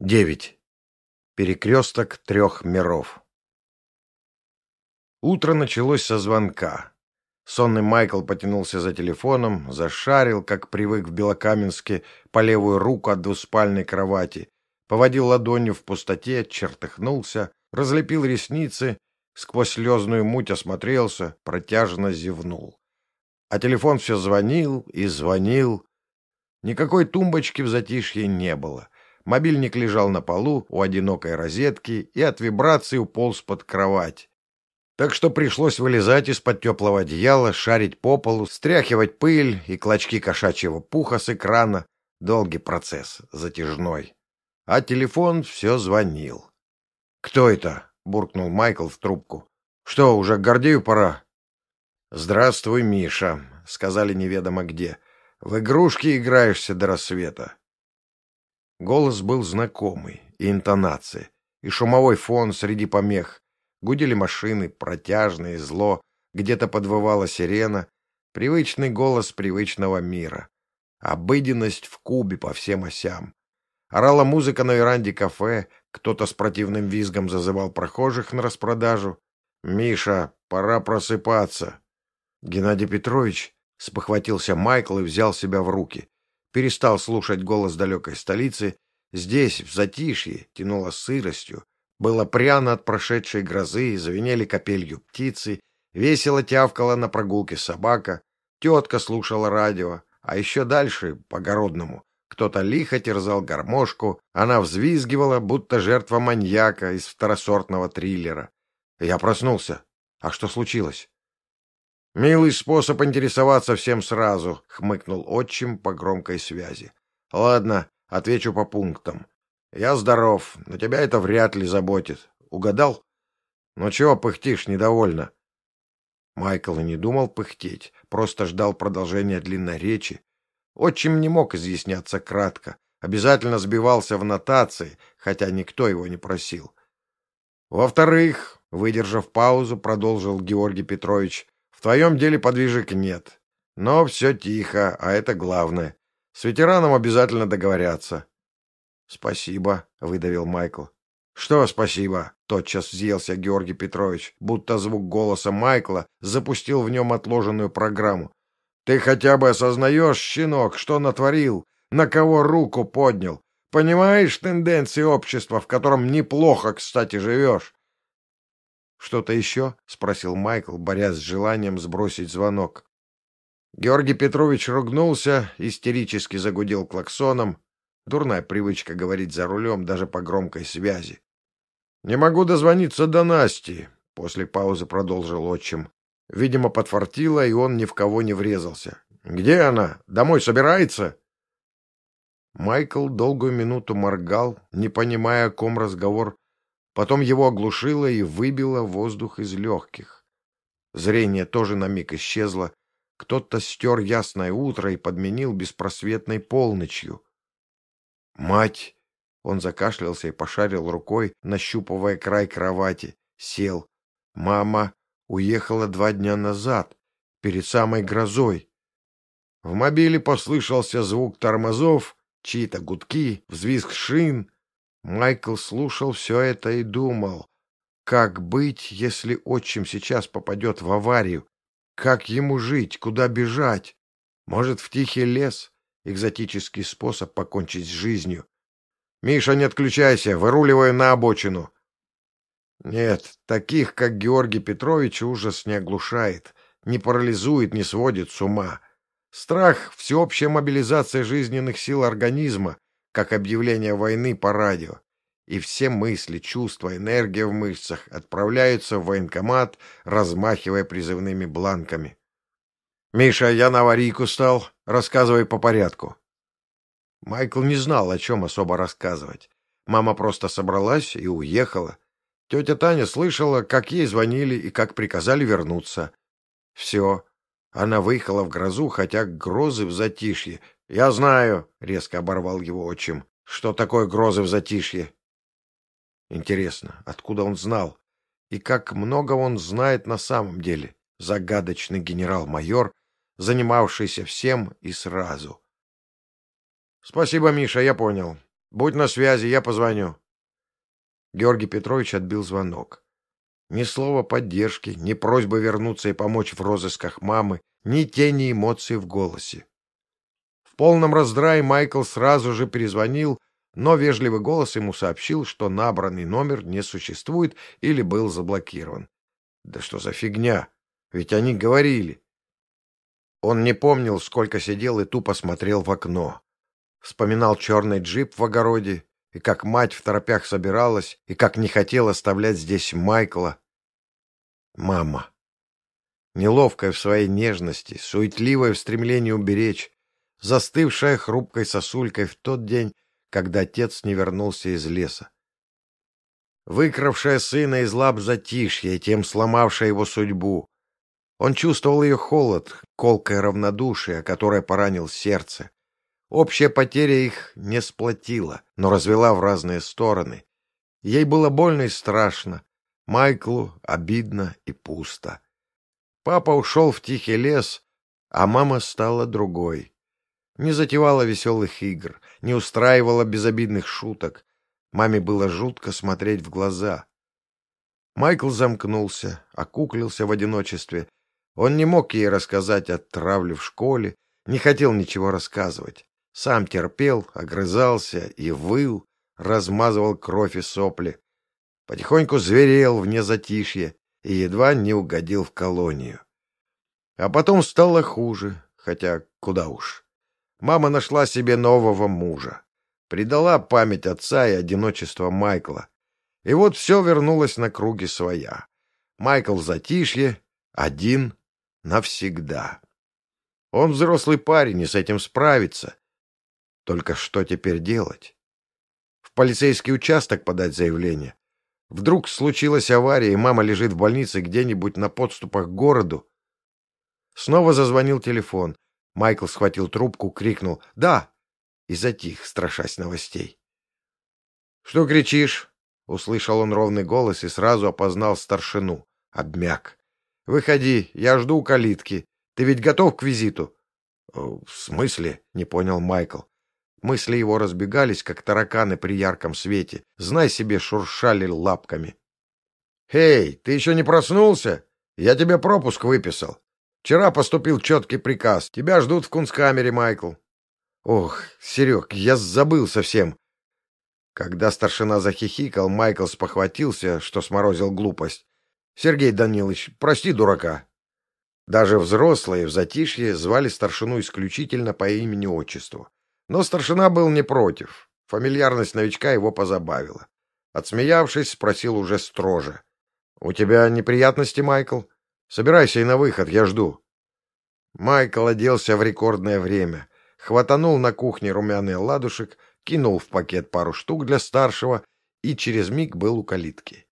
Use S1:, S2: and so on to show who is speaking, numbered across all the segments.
S1: Девять. Перекресток трех миров. Утро началось со звонка. Сонный Майкл потянулся за телефоном, зашарил, как привык в Белокаменске, по левую руку от двуспальной кровати, поводил ладонью в пустоте, чертыхнулся, разлепил ресницы, сквозь слезную муть осмотрелся, протяжно зевнул. А телефон все звонил и звонил. Никакой тумбочки в затишье не было — Мобильник лежал на полу у одинокой розетки и от вибрации уполз под кровать. Так что пришлось вылезать из-под теплого одеяла, шарить по полу, стряхивать пыль и клочки кошачьего пуха с экрана. Долгий процесс, затяжной. А телефон все звонил. «Кто это?» — буркнул Майкл в трубку. «Что, уже к Гордею пора?» «Здравствуй, Миша», — сказали неведомо где. «В игрушки играешься до рассвета». Голос был знакомый, и интонации, и шумовой фон среди помех. Гудели машины, протяжные, зло, где-то подвывала сирена, привычный голос привычного мира. Обыденность в кубе по всем осям. Орала музыка на веранде кафе, кто-то с противным визгом зазывал прохожих на распродажу. «Миша, пора просыпаться!» Геннадий Петрович спохватился Майкл и взял себя в руки перестал слушать голос далекой столицы. Здесь, в затишье, тянуло сыростью, было пряно от прошедшей грозы, звенели капелью птицы, весело тявкала на прогулке собака, тетка слушала радио, а еще дальше, по-городному, кто-то лихо терзал гармошку, она взвизгивала, будто жертва маньяка из второсортного триллера. Я проснулся. А что случилось? «Милый способ интересоваться всем сразу», — хмыкнул отчим по громкой связи. «Ладно, отвечу по пунктам. Я здоров, но тебя это вряд ли заботит. Угадал? Ну чего пыхтишь недовольно?» Майкл и не думал пыхтеть, просто ждал продолжения длинной речи. Отчим не мог изъясняться кратко, обязательно сбивался в нотации, хотя никто его не просил. Во-вторых, выдержав паузу, продолжил Георгий Петрович, в твоем деле подвижек нет. Но все тихо, а это главное. С ветераном обязательно договорятся. — Спасибо, — выдавил Майкл. — Что спасибо? — тотчас взъелся Георгий Петрович, будто звук голоса Майкла запустил в нем отложенную программу. — Ты хотя бы осознаешь, щенок, что натворил, на кого руку поднял? Понимаешь тенденции общества, в котором неплохо, кстати, живешь? «Что-то еще?» — спросил Майкл, борясь с желанием сбросить звонок. Георгий Петрович ругнулся, истерически загудел клаксоном. Дурная привычка говорить за рулем даже по громкой связи. «Не могу дозвониться до Насти», — после паузы продолжил отчим. Видимо, подфартило, и он ни в кого не врезался. «Где она? Домой собирается?» Майкл долгую минуту моргал, не понимая, о ком разговор, Потом его оглушило и выбило воздух из легких. Зрение тоже на миг исчезло. Кто-то стер ясное утро и подменил беспросветной полночью. «Мать!» Он закашлялся и пошарил рукой, нащупывая край кровати. Сел. «Мама уехала два дня назад, перед самой грозой». В мобиле послышался звук тормозов, чьи-то гудки, взвизг шин — Майкл слушал все это и думал, как быть, если отчим сейчас попадет в аварию? Как ему жить? Куда бежать? Может, в тихий лес? Экзотический способ покончить с жизнью. «Миша, не отключайся, выруливай на обочину». Нет, таких, как Георгий Петрович, ужас не оглушает, не парализует, не сводит с ума. Страх — всеобщая мобилизация жизненных сил организма, как объявление войны по радио, и все мысли, чувства, энергия в мышцах отправляются в военкомат, размахивая призывными бланками. «Миша, я на аварийку стал. Рассказывай по порядку». Майкл не знал, о чем особо рассказывать. Мама просто собралась и уехала. Тетя Таня слышала, как ей звонили и как приказали вернуться. Все. Она выехала в грозу, хотя грозы в затишье «Я знаю», — резко оборвал его отчим, — «что такое грозы в затишье». Интересно, откуда он знал? И как много он знает на самом деле, загадочный генерал-майор, занимавшийся всем и сразу. «Спасибо, Миша, я понял. Будь на связи, я позвоню. Георгий Петрович отбил звонок. Ни слова поддержки, ни просьбы вернуться и помочь в розысках мамы, ни тени эмоций в голосе. Полном раздрае Майкл сразу же перезвонил, но вежливый голос ему сообщил, что набранный номер не существует или был заблокирован. Да что за фигня? Ведь они говорили. Он не помнил, сколько сидел и тупо смотрел в окно. Вспоминал черный джип в огороде, и как мать в торопях собиралась, и как не хотела оставлять здесь Майкла. Мама. Неловкая в своей нежности, суетливая в стремлении уберечь, застывшая хрупкой сосулькой в тот день, когда отец не вернулся из леса. Выкравшая сына из лап затишья тем сломавшая его судьбу. Он чувствовал ее холод, колкое равнодушие, которое поранил сердце. Общая потеря их не сплотила, но развела в разные стороны. Ей было больно и страшно, Майклу обидно и пусто. Папа ушел в тихий лес, а мама стала другой. Не затевала веселых игр, не устраивала безобидных шуток. Маме было жутко смотреть в глаза. Майкл замкнулся, окуклился в одиночестве. Он не мог ей рассказать о травле в школе, не хотел ничего рассказывать. Сам терпел, огрызался и выл, размазывал кровь и сопли. Потихоньку зверел вне затишья и едва не угодил в колонию. А потом стало хуже, хотя куда уж. Мама нашла себе нового мужа. Предала память отца и одиночество Майкла. И вот все вернулось на круги своя. Майкл в затишье, один, навсегда. Он взрослый парень и с этим справится. Только что теперь делать? В полицейский участок подать заявление? Вдруг случилась авария, и мама лежит в больнице где-нибудь на подступах к городу? Снова зазвонил телефон. Майкл схватил трубку, крикнул «Да!» и затих, страшась новостей. «Что кричишь?» — услышал он ровный голос и сразу опознал старшину. Обмяк. «Выходи, я жду у калитки. Ты ведь готов к визиту?» «В смысле?» — не понял Майкл. Мысли его разбегались, как тараканы при ярком свете. Знай себе, шуршали лапками. «Эй, ты еще не проснулся? Я тебе пропуск выписал. Вчера поступил четкий приказ. Тебя ждут в кунсткамере, Майкл. Ох, Серег, я забыл совсем. Когда старшина захихикал, Майкл спохватился, что сморозил глупость. Сергей Данилович, прости дурака. Даже взрослые в затишье звали старшину исключительно по имени-отчеству. Но старшина был не против. Фамильярность новичка его позабавила. Отсмеявшись, спросил уже строже. — У тебя неприятности, Майкл? Собирайся и на выход, я жду. Майкл оделся в рекордное время. Хватанул на кухне румяный ладушек, кинул в пакет пару штук для старшего и через миг был у калитки.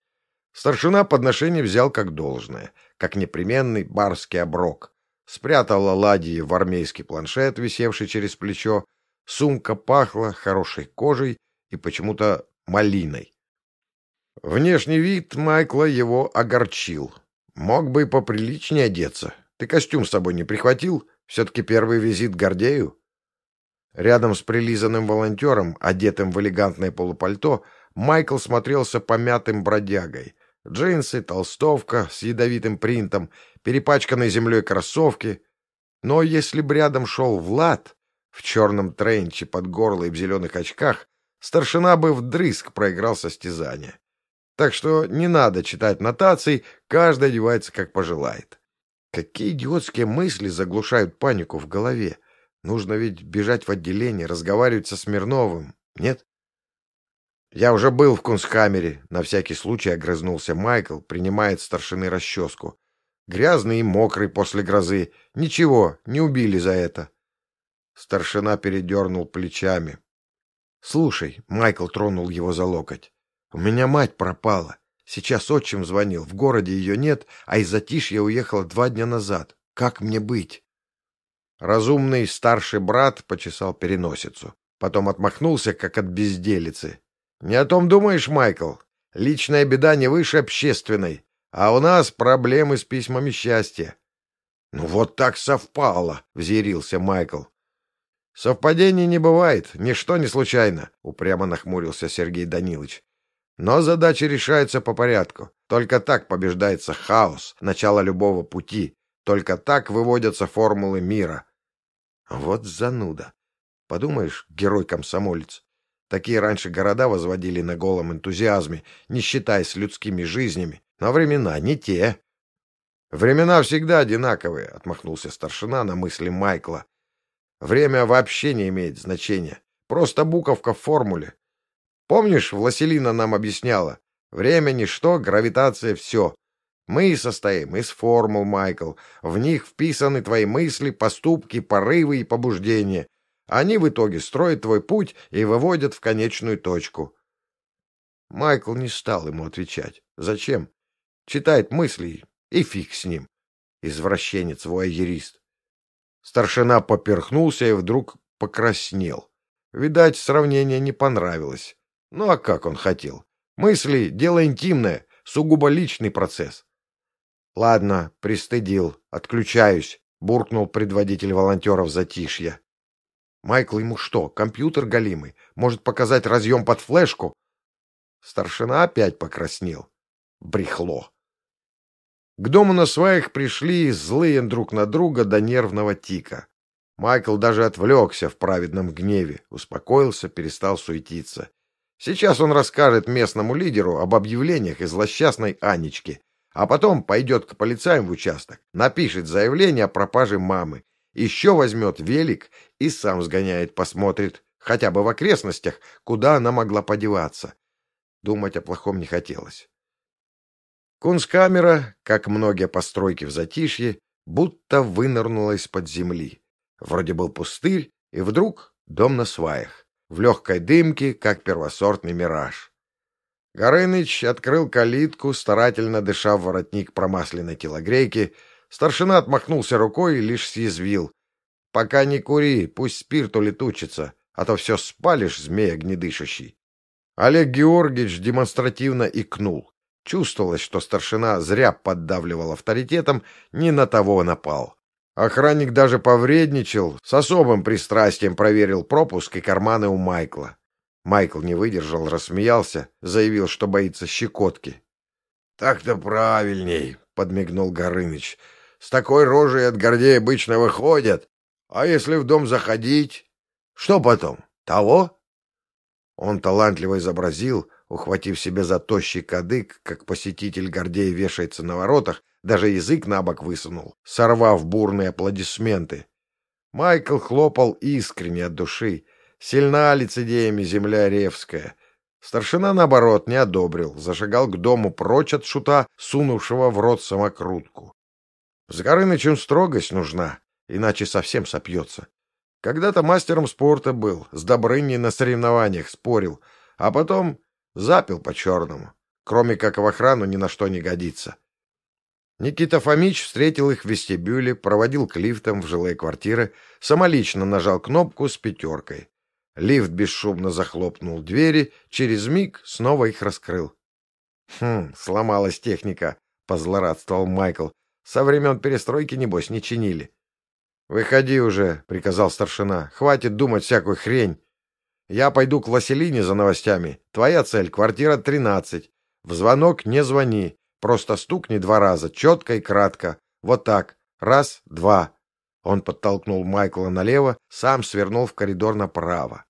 S1: Старшина подношение взял как должное, как непременный барский оброк. Спрятал оладьи в армейский планшет, висевший через плечо. Сумка пахла хорошей кожей и почему-то малиной. Внешний вид Майкла его огорчил. Мог бы и поприличнее одеться. Ты костюм с собой не прихватил? Все-таки первый визит Гордею? Рядом с прилизанным волонтером, одетым в элегантное полупальто, Майкл смотрелся помятым бродягой. Джинсы, толстовка с ядовитым принтом, перепачканные землей кроссовки. Но если бы рядом шел Влад в черном тренче под горло и в зеленых очках, старшина бы вдрызг проиграл состязание. Так что не надо читать нотаций, каждый одевается как пожелает. Какие идиотские мысли заглушают панику в голове? Нужно ведь бежать в отделение, разговаривать со Смирновым, нет? Я уже был в кунсткамере, на всякий случай огрызнулся Майкл, принимает старшины расческу. Грязный и мокрый после грозы. Ничего, не убили за это. Старшина передернул плечами. — Слушай, — Майкл тронул его за локоть, у меня мать пропала. Сейчас отчим звонил. В городе ее нет, а из затишья уехала два дня назад. Как мне быть? Разумный старший брат почесал переносицу. Потом отмахнулся, как от безделицы. — Не о том думаешь, Майкл? Личная беда не выше общественной. А у нас проблемы с письмами счастья. — Ну вот так совпало, — взъярился Майкл. Совпадений не бывает, ничто не случайно, упрямо нахмурился Сергей Данилович. Но задачи решаются по порядку. Только так побеждается хаос, начало любого пути. Только так выводятся формулы мира. Вот зануда. Подумаешь, герой-комсомолец. Такие раньше города возводили на голом энтузиазме, не считаясь людскими жизнями. Но времена не те. Времена всегда одинаковые, отмахнулся старшина на мысли Майкла. Время вообще не имеет значения. Просто буковка в формуле. Помнишь, Власелина нам объясняла? Время — ничто, гравитация — все. Мы и состоим из формул, Майкл. В них вписаны твои мысли, поступки, порывы и побуждения. Они в итоге строят твой путь и выводят в конечную точку. Майкл не стал ему отвечать. Зачем? Читает мысли, и фиг с ним. Извращенец, вояерист. Старшина поперхнулся и вдруг покраснел. Видать, сравнение не понравилось. Ну а как он хотел? Мысли — дело интимное, сугубо личный процесс. Ладно, пристыдил, отключаюсь, буркнул предводитель волонтеров затишья. Майкл ему что, компьютер галимый? Может показать разъем под флешку? Старшина опять покраснел. Брехло. К дому на сваях пришли злые друг на друга до нервного тика. Майкл даже отвлекся в праведном гневе, успокоился, перестал суетиться. Сейчас он расскажет местному лидеру об объявлениях из злосчастной Анечки, а потом пойдет к полицаям в участок, напишет заявление о пропаже мамы, еще возьмет велик и сам сгоняет, посмотрит, хотя бы в окрестностях, куда она могла подеваться. Думать о плохом не хотелось. Кунсткамера, как многие постройки в затишье, будто вынырнула из-под земли. Вроде был пустырь, и вдруг дом на сваях, в легкой дымке, как первосортный мираж. Горыныч открыл калитку, старательно дыша в воротник промасленной телогрейки. Старшина отмахнулся рукой и лишь съязвил. — Пока не кури, пусть спирт улетучится, а то все спалишь, змея гнедышащий. Олег Георгиевич демонстративно икнул. Чувствовалось, что старшина зря поддавливал авторитетом, не на того напал. Охранник даже повредничал, с особым пристрастием проверил пропуск и карманы у Майкла. Майкл не выдержал, рассмеялся, заявил, что боится щекотки. — Так-то правильней, — подмигнул Горыныч. — С такой рожей от Гордея обычно выходят. А если в дом заходить? Что потом? Того? Он талантливо изобразил, ухватив себе за тощий кадык, как посетитель Гордея вешается на воротах, даже язык на бок высунул, сорвав бурные аплодисменты. Майкл хлопал искренне от души. Сильна лицедеями земля Ревская. Старшина, наоборот, не одобрил, зашагал к дому прочь от шута, сунувшего в рот самокрутку. С Горынычем строгость нужна, иначе совсем сопьется. Когда-то мастером спорта был, с Добрыней на соревнованиях спорил, а потом Запил по-черному. Кроме как в охрану ни на что не годится. Никита Фомич встретил их в вестибюле, проводил к лифтам в жилые квартиры, самолично нажал кнопку с пятеркой. Лифт бесшумно захлопнул двери, через миг снова их раскрыл. «Хм, сломалась техника», — позлорадствовал Майкл. «Со времен перестройки, небось, не чинили». «Выходи уже», — приказал старшина. «Хватит думать всякую хрень. Я пойду к Василине за новостями. Твоя цель — квартира 13. В звонок не звони. Просто стукни два раза, четко и кратко. Вот так. Раз, два. Он подтолкнул Майкла налево, сам свернул в коридор направо.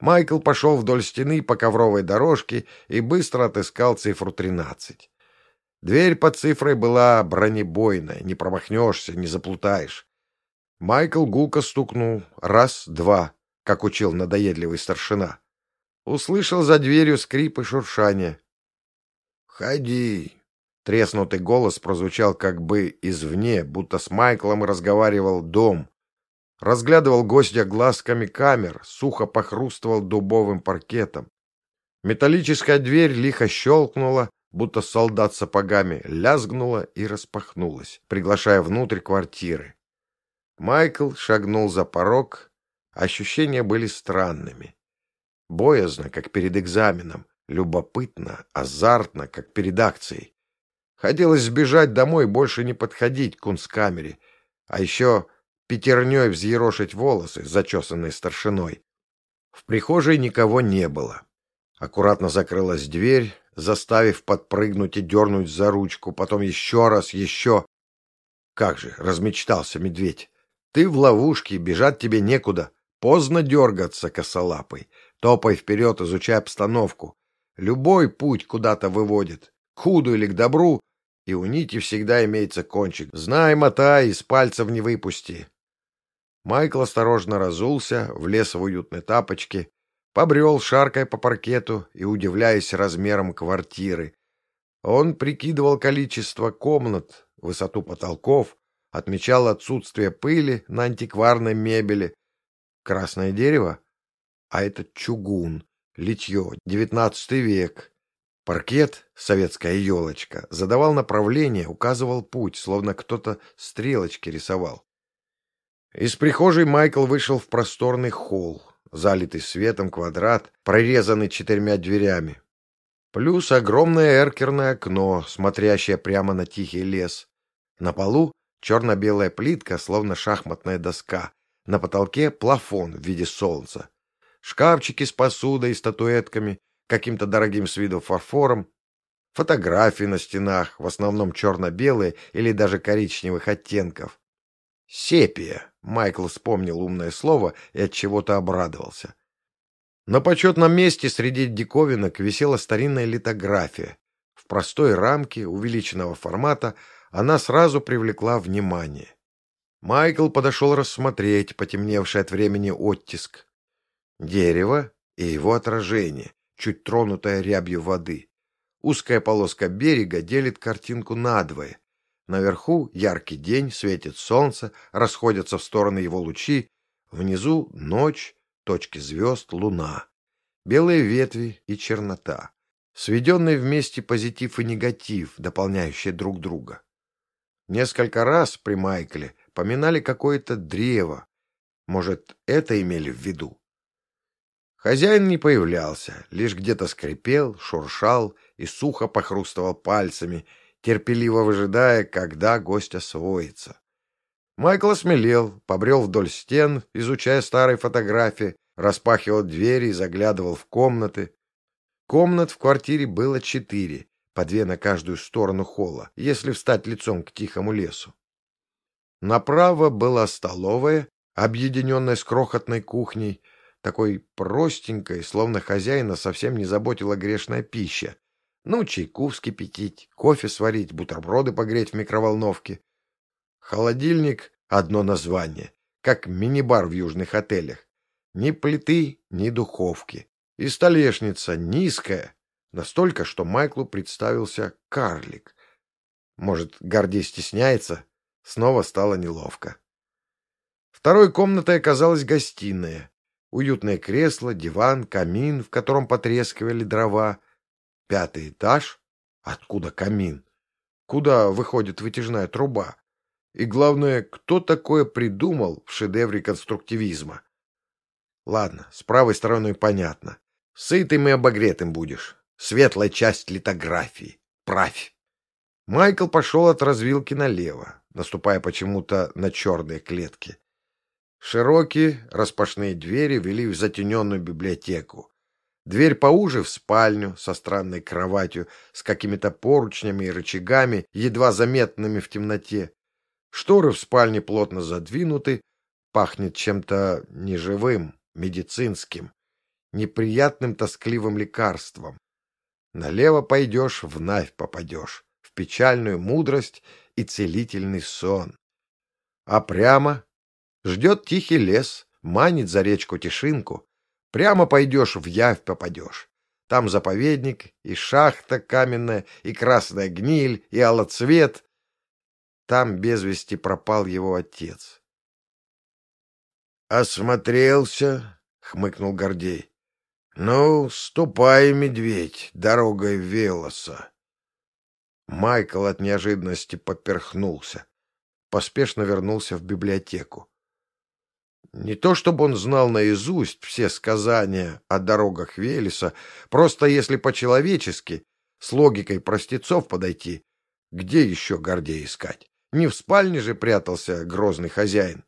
S1: Майкл пошел вдоль стены по ковровой дорожке и быстро отыскал цифру 13. Дверь под цифрой была бронебойная, не промахнешься, не заплутаешь. Майкл гулко стукнул. Раз, два как учил надоедливый старшина. Услышал за дверью скрип и шуршание. «Входи!» Треснутый голос прозвучал как бы извне, будто с Майклом разговаривал дом. Разглядывал гостя глазками камер, сухо похрустывал дубовым паркетом. Металлическая дверь лихо щелкнула, будто солдат сапогами, лязгнула и распахнулась, приглашая внутрь квартиры. Майкл шагнул за порог, Ощущения были странными. Боязно, как перед экзаменом, любопытно, азартно, как перед акцией. Хотелось сбежать домой, больше не подходить к кунсткамере, а еще пятерней взъерошить волосы, зачесанные старшиной. В прихожей никого не было. Аккуратно закрылась дверь, заставив подпрыгнуть и дернуть за ручку, потом еще раз, еще. Как же, размечтался медведь. Ты в ловушке, бежать тебе некуда. Поздно дергаться, косолапый. Топай вперед, изучай обстановку. Любой путь куда-то выводит. К худу или к добру. И у нити всегда имеется кончик. Знай, мотай, из пальцев не выпусти. Майкл осторожно разулся, влез в уютные тапочки, побрел, шаркая по паркету и удивляясь размерам квартиры. Он прикидывал количество комнат, высоту потолков, отмечал отсутствие пыли на антикварной мебели. Красное дерево? А это чугун, литье, девятнадцатый век. Паркет, советская елочка, задавал направление, указывал путь, словно кто-то стрелочки рисовал. Из прихожей Майкл вышел в просторный холл, залитый светом квадрат, прорезанный четырьмя дверями. Плюс огромное эркерное окно, смотрящее прямо на тихий лес. На полу черно-белая плитка, словно шахматная доска. На потолке плафон в виде солнца. Шкафчики с посудой и статуэтками, каким-то дорогим с виду фарфором. Фотографии на стенах, в основном черно-белые или даже коричневых оттенков. Сепия. Майкл вспомнил умное слово и от чего-то обрадовался. На почетном месте среди диковинок висела старинная литография. В простой рамке увеличенного формата она сразу привлекла внимание. Майкл подошел рассмотреть потемневший от времени оттиск. Дерево и его отражение, чуть тронутое рябью воды. Узкая полоска берега делит картинку надвое. Наверху яркий день, светит солнце, расходятся в стороны его лучи. Внизу ночь, точки звезд, луна. Белые ветви и чернота. Сведенные вместе позитив и негатив, дополняющие друг друга. Несколько раз при Майкле поминали какое-то древо. Может, это имели в виду? Хозяин не появлялся, лишь где-то скрипел, шуршал и сухо похрустывал пальцами, терпеливо выжидая, когда гость освоится. Майкл осмелел, побрел вдоль стен, изучая старые фотографии, распахивал двери и заглядывал в комнаты. Комнат в квартире было четыре, по две на каждую сторону холла, если встать лицом к тихому лесу. Направо была столовая, объединенная с крохотной кухней, такой простенькой, словно хозяина совсем не заботила грешная пища. Ну, чайку вскипятить, кофе сварить, бутерброды погреть в микроволновке. Холодильник — одно название, как мини-бар в южных отелях. Ни плиты, ни духовки. И столешница низкая, настолько, что Майклу представился карлик. Может, Гордей стесняется? Снова стало неловко. Второй комнатой оказалась гостиная. Уютное кресло, диван, камин, в котором потрескивали дрова. Пятый этаж? Откуда камин? Куда выходит вытяжная труба? И главное, кто такое придумал в шедевре конструктивизма? Ладно, с правой стороны понятно. Сытым и обогретым будешь. Светлая часть литографии. Правь. Майкл пошел от развилки налево, наступая почему-то на черные клетки. Широкие распашные двери вели в затененную библиотеку. Дверь поуже в спальню со странной кроватью, с какими-то поручнями и рычагами, едва заметными в темноте. Шторы в спальне плотно задвинуты, пахнет чем-то неживым, медицинским, неприятным тоскливым лекарством. Налево пойдешь, в навь попадешь, печальную мудрость и целительный сон. А прямо Ждет тихий лес, манит за речку Тишинку. Прямо пойдешь, в явь попадешь. Там заповедник, и шахта каменная, и красная гниль, и алоцвет. Там без вести пропал его отец. «Осмотрелся», — хмыкнул Гордей. «Ну, ступай, медведь, дорогой Велоса». Майкл от неожиданности поперхнулся. Поспешно вернулся в библиотеку. Не то чтобы он знал наизусть все сказания о дорогах Велеса, просто если по-человечески, с логикой простецов подойти, где еще Гордей искать? Не в спальне же прятался грозный хозяин.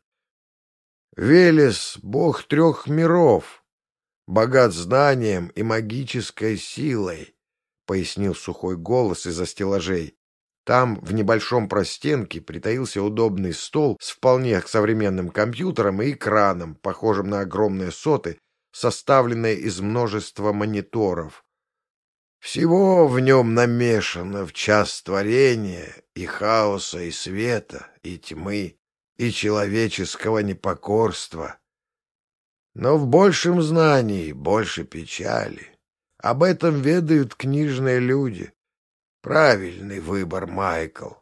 S1: Велес — бог трех миров, богат знанием и магической силой, — пояснил сухой голос из-за стеллажей. Там, в небольшом простенке, притаился удобный стол с вполне современным компьютером и экраном, похожим на огромные соты, составленные из множества мониторов. Всего в нем намешано в час творения и хаоса, и света, и тьмы, и человеческого непокорства. Но в большем знании больше печали. Об этом ведают книжные люди. Правильный выбор, Майкл.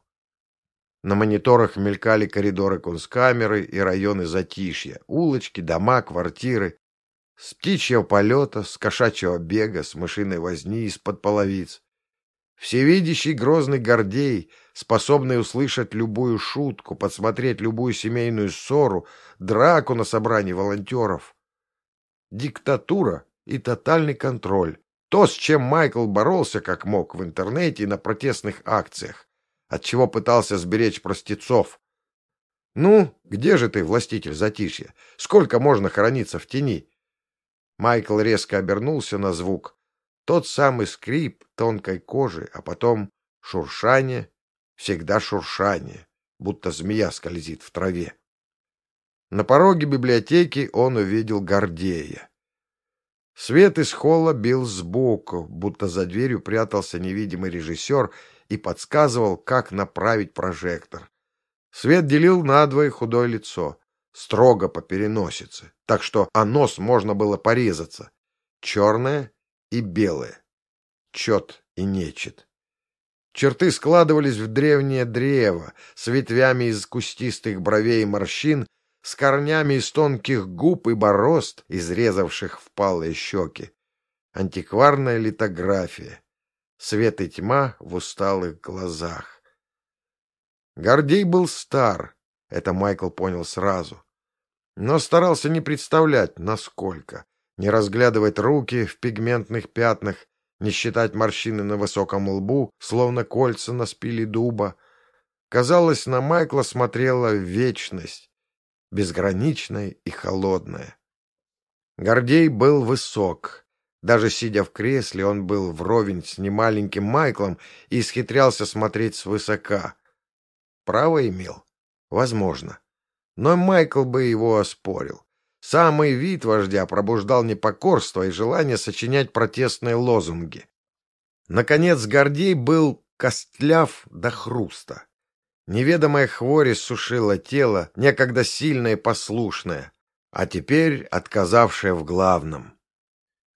S1: На мониторах мелькали коридоры кунсткамеры и районы затишья, улочки, дома, квартиры. С птичьего полета, с кошачьего бега, с мышиной возни из-под половиц. Всевидящий грозный Гордей, способный услышать любую шутку, подсмотреть любую семейную ссору, драку на собрании волонтеров. Диктатура и тотальный контроль. То, с чем Майкл боролся как мог в интернете и на протестных акциях, от чего пытался сберечь простецов. «Ну, где же ты, властитель затишья? Сколько можно храниться в тени?» Майкл резко обернулся на звук. Тот самый скрип тонкой кожи, а потом шуршание, всегда шуршание, будто змея скользит в траве. На пороге библиотеки он увидел Гордея. Свет из холла бил сбоку, будто за дверью прятался невидимый режиссер и подсказывал, как направить прожектор. Свет делил надвое худое лицо строго по переносице, так что о нос можно было порезаться. Черное и белое. Чет и нечет. Черты складывались в древнее древо, с ветвями из кустистых бровей и морщин, с корнями из тонких губ и борозд, изрезавших впалые щеки. Антикварная литография. Свет и тьма в усталых глазах. Гордей был стар, это Майкл понял сразу. Но старался не представлять, насколько. Не разглядывать руки в пигментных пятнах, не считать морщины на высоком лбу, словно кольца на спиле дуба. Казалось, на Майкла смотрела вечность, безграничная и холодная. Гордей был высок. Даже сидя в кресле, он был вровень с немаленьким Майклом и исхитрялся смотреть свысока. Право имел? Возможно. Но Майкл бы его оспорил. Самый вид вождя пробуждал непокорство и желание сочинять протестные лозунги. Наконец Гордей был костляв до хруста. Неведомая хворь сушила тело, некогда сильное и послушное, а теперь отказавшее в главном.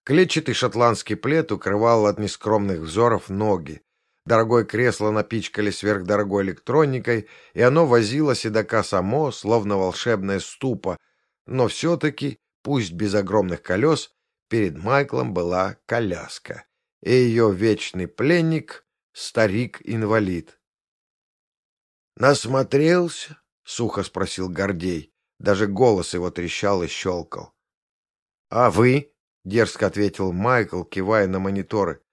S1: Клетчатый шотландский плед укрывал от нескромных взоров ноги, Дорогое кресло напичкали сверхдорогой электроникой, и оно возило седока само, словно волшебная ступа, но все-таки, пусть без огромных колес, перед Майклом была коляска, и ее вечный пленник — старик-инвалид. «Насмотрелся?» — сухо спросил Гордей. Даже голос его трещал и щелкал. «А вы?» — дерзко ответил Майкл, кивая на мониторы.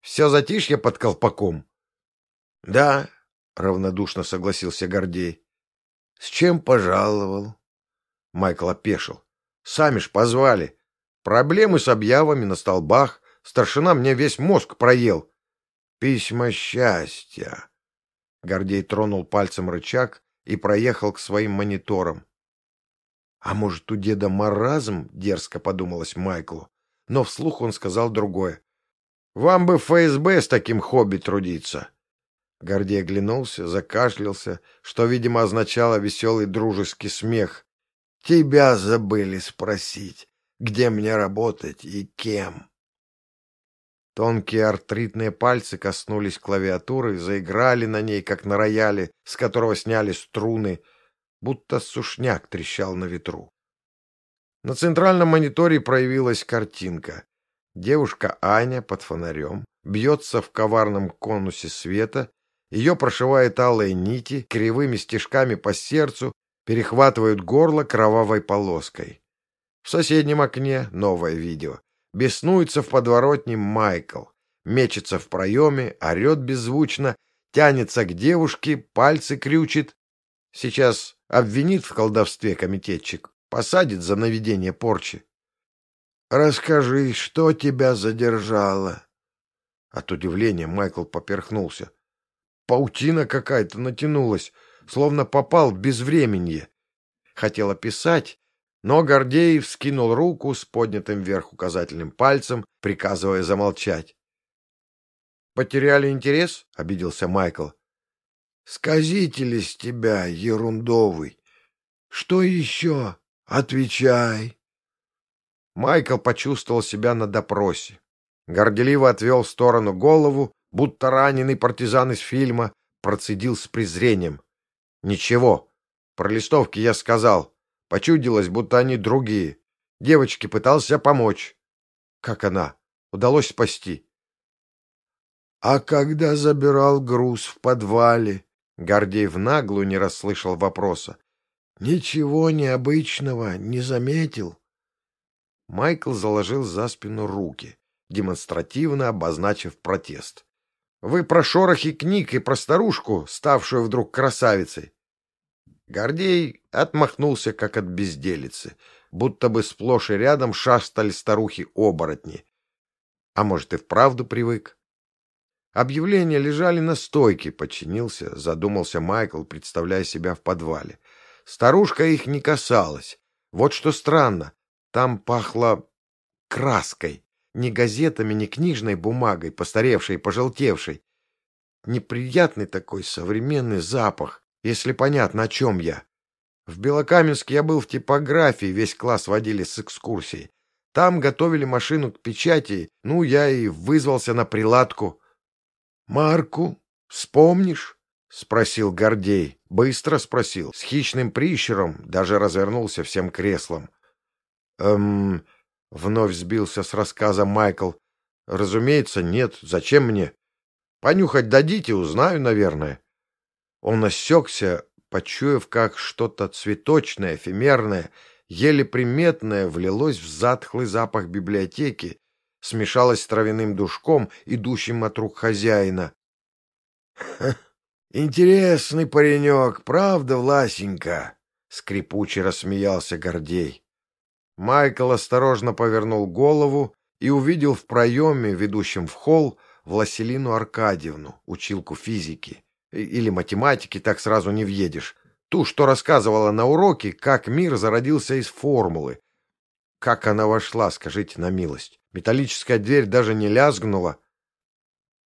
S1: Все затишье под колпаком. — Да, — равнодушно согласился Гордей. — С чем пожаловал? Майкл опешил. — Сами ж позвали. Проблемы с объявами на столбах. Старшина мне весь мозг проел. — Письма счастья. Гордей тронул пальцем рычаг и проехал к своим мониторам. — А может, у деда маразм? — дерзко подумалось Майклу. Но вслух он сказал другое. Вам бы ФСБ с таким хобби трудиться. Гордей оглянулся, закашлялся, что, видимо, означало веселый дружеский смех. Тебя забыли спросить, где мне работать и кем. Тонкие артритные пальцы коснулись клавиатуры, заиграли на ней, как на рояле, с которого сняли струны, будто сушняк трещал на ветру. На центральном мониторе проявилась картинка. Девушка Аня под фонарем бьется в коварном конусе света, ее прошивают алые нити, кривыми стежками по сердцу, перехватывают горло кровавой полоской. В соседнем окне новое видео. Беснуется в подворотне Майкл. Мечется в проеме, орет беззвучно, тянется к девушке, пальцы крючит. Сейчас обвинит в колдовстве комитетчик, Посадит за наведение порчи.
S2: «Расскажи, что тебя задержало?»
S1: От удивления Майкл поперхнулся. Паутина какая-то натянулась, словно попал в безвременье. Хотел описать, но Гордеев скинул руку с поднятым вверх указательным пальцем, приказывая замолчать. «Потеряли интерес?» — обиделся Майкл.
S2: «Сказитель тебя, ерундовый. Что еще? Отвечай!»
S1: Майкл почувствовал себя на допросе. Горделиво отвел в сторону голову, будто раненый партизан из фильма, процедил с презрением. «Ничего. Про листовки я сказал. Почудилось, будто они другие. Девочке пытался помочь. Как она? Удалось спасти?»
S2: «А когда забирал груз в подвале?»
S1: Гордеев наглую не расслышал вопроса.
S2: «Ничего необычного не заметил?»
S1: Майкл заложил за спину руки, демонстративно обозначив протест. «Вы про шорохи книг и про старушку, ставшую вдруг красавицей?» Гордей отмахнулся, как от безделицы, будто бы сплошь и рядом шастали старухи-оборотни. А может, и вправду привык? Объявления лежали на стойке, подчинился, задумался Майкл, представляя себя в подвале. Старушка их не касалась. Вот что странно, там пахло краской. Ни газетами, ни книжной бумагой, постаревшей пожелтевшей. Неприятный такой современный запах, если понятно, о чем я. В Белокаменске я был в типографии, весь класс водили с экскурсией. Там готовили машину к печати, ну, я и вызвался на приладку. — Марку, вспомнишь? — спросил Гордей. Быстро спросил, с хищным прищером, даже развернулся всем креслом. «Эм...» — вновь сбился с рассказа Майкл. «Разумеется, нет. Зачем мне? Понюхать дадите, узнаю, наверное». Он осекся, почуяв, как что-то цветочное, эфемерное, еле приметное влилось в затхлый запах библиотеки, смешалось с травяным душком, идущим от рук хозяина.
S2: «Интересный паренек, правда, Власенька?» — скрипуче рассмеялся Гордей.
S1: Майкл осторожно повернул голову и увидел в проеме, ведущем в холл, Власелину Аркадьевну, училку физики. Или математики, так сразу не въедешь. Ту, что рассказывала на уроке, как мир зародился из формулы. Как она вошла, скажите на милость. Металлическая дверь даже не лязгнула.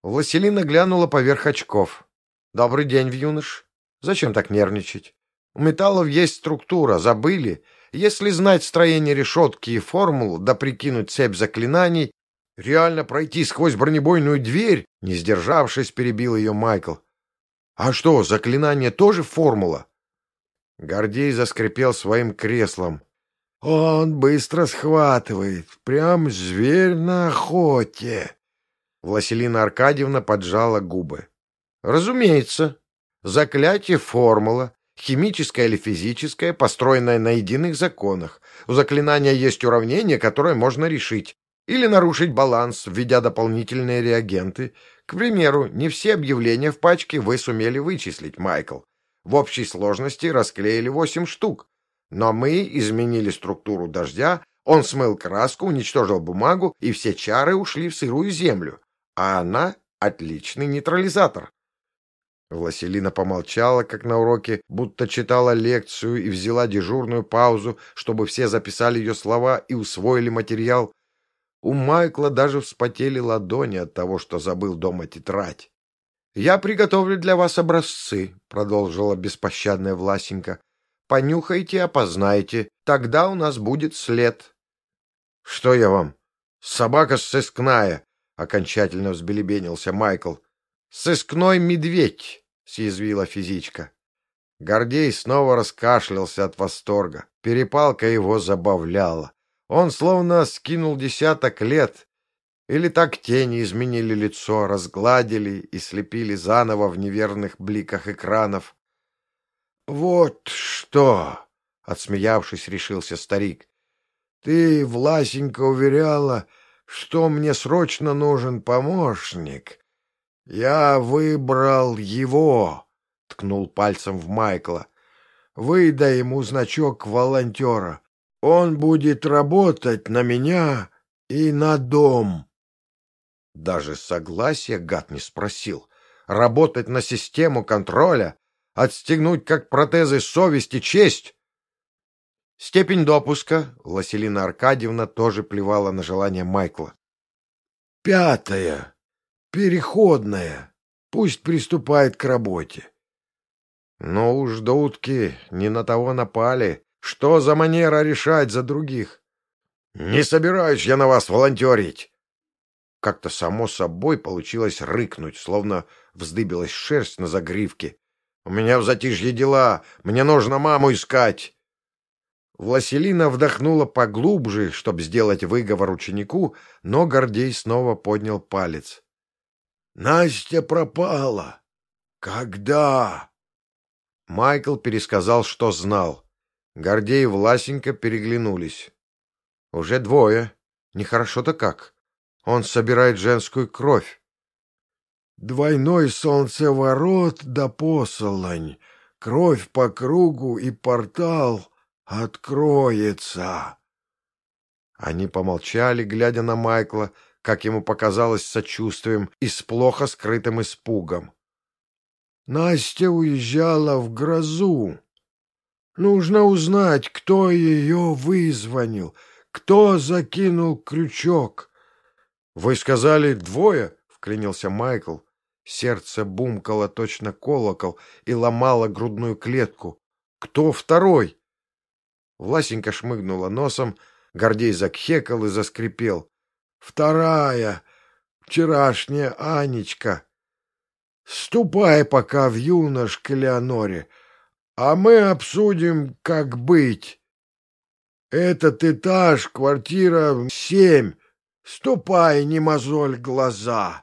S1: Власелина глянула поверх очков. «Добрый день, юнош. Зачем так нервничать? У металлов есть структура, забыли?» Если знать строение решетки и формул, да прикинуть цепь заклинаний, реально пройти сквозь бронебойную дверь, не сдержавшись, перебил ее Майкл. А что, заклинание тоже формула? Гордей заскрипел своим креслом.
S2: Он быстро схватывает, прям зверь на охоте.
S1: Василина Аркадьевна поджала губы. Разумеется, заклятие формула, химическое или физическое, построенное на единых законах. У заклинания есть уравнение, которое можно решить. Или нарушить баланс, введя дополнительные реагенты. К примеру, не все объявления в пачке вы сумели вычислить, Майкл. В общей сложности расклеили восемь штук. Но мы изменили структуру дождя, он смыл краску, уничтожил бумагу, и все чары ушли в сырую землю. А она — отличный нейтрализатор. Власелина помолчала, как на уроке, будто читала лекцию и взяла дежурную паузу, чтобы все записали ее слова и усвоили материал. У Майкла даже вспотели ладони от того, что забыл дома тетрадь. — Я приготовлю для вас образцы, — продолжила беспощадная Власенька. — Понюхайте, опознайте, тогда у нас будет след. — Что я вам? Собака сыскная, — окончательно взбелебенился Майкл. — Сыскной медведь. — съязвила физичка. Гордей снова раскашлялся от восторга. Перепалка его забавляла. Он словно скинул десяток лет. Или так тени изменили лицо, разгладили и слепили заново в неверных бликах экранов. — Вот что! — отсмеявшись, решился старик. — Ты, Власенька, уверяла, что мне срочно нужен помощник. «Я выбрал его!» — ткнул пальцем в Майкла. «Выдай ему значок волонтера.
S2: Он будет работать на меня и на дом.
S1: Даже согласия гад не спросил. Работать на систему контроля? Отстегнуть как протезы совесть и честь? Степень допуска Василина Аркадьевна тоже плевала на желание Майкла.
S2: Пятая. Переходная. Пусть приступает к работе.
S1: Ну уж, до утки, не на того напали. Что за манера решать за других? Не собираюсь я на вас волонтерить. Как-то само собой получилось рыкнуть, словно вздыбилась шерсть на загривке. У меня в затишье дела, мне нужно маму искать. Власелина вдохнула поглубже, чтобы сделать выговор ученику, но Гордей снова поднял палец.
S2: — Настя пропала. Когда?
S1: Майкл пересказал, что знал. Гордей и Власенька переглянулись. — Уже двое. Нехорошо-то как. Он собирает женскую кровь.
S2: — Двойной солнцеворот да посолонь, кровь по кругу и портал откроется.
S1: Они помолчали, глядя на Майкла, как ему показалось, сочувствием и с плохо скрытым испугом.
S2: Настя уезжала в грозу. Нужно узнать, кто ее вызвонил, кто закинул крючок.
S1: — Вы сказали двое? — вклинился Майкл. Сердце бумкало точно колокол и ломало грудную клетку. — Кто второй? Власенька шмыгнула носом, Гордей закхекал и заскрипел.
S2: — Вторая, вчерашняя Анечка. Ступай пока в юношке Леоноре, а мы обсудим, как быть. Этот этаж, квартира семь. Ступай, не мозоль глаза.